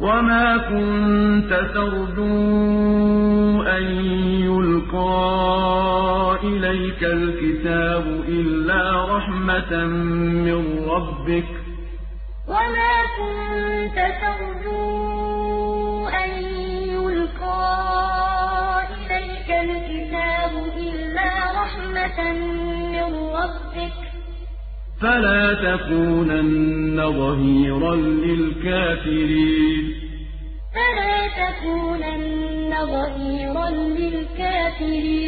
وَمَا كُنتَ تَرْجُو أَن يُلْقَىٰ إِلَيْكَ الْكِتَابُ إِلَّا رَحْمَةً مِّن رَّبِّكَ ۖ وَمَا كُنتَ تَرْجُو أَن يُلْقَىٰ إِلَيْكَ الْكِتَابُ إِلَّا رَحْمَةً مِّن رَّبِّكَ ۖ فَلَا تَكُونَنَّ ظَهِيرًا لِّلْكَافِرِينَ. فَلَا تَكُونَنَّ ظَهِيرًا لِّلْكَافِرِينَ.